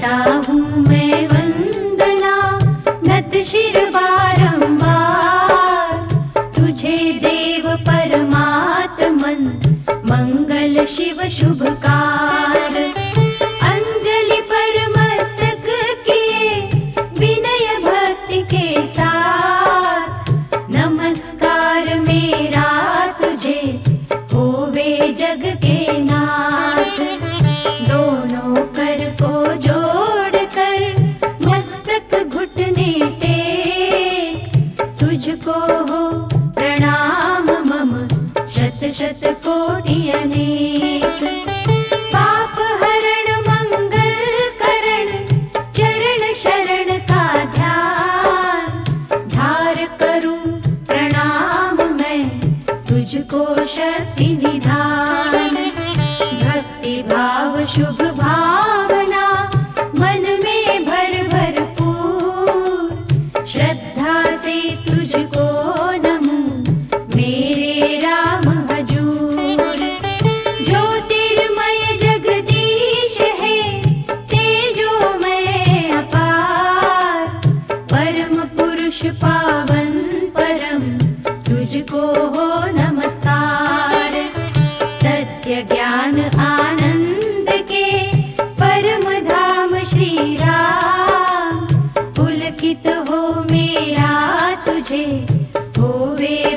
करता हूँ मैं वंदना नत शिर बारंबार। तुझे देव परमात्मन मंगल शिव शुभकार। प्रणाम मम शत शत कोटि अनेक। पाप हरण मंगल करण चरण शरण का ध्यान। धार करूं प्रणाम मैं तुझको शक्ति निधान। भक्ति भाव शुभ भावना मन में भर तुझ मेरा तुझे होवे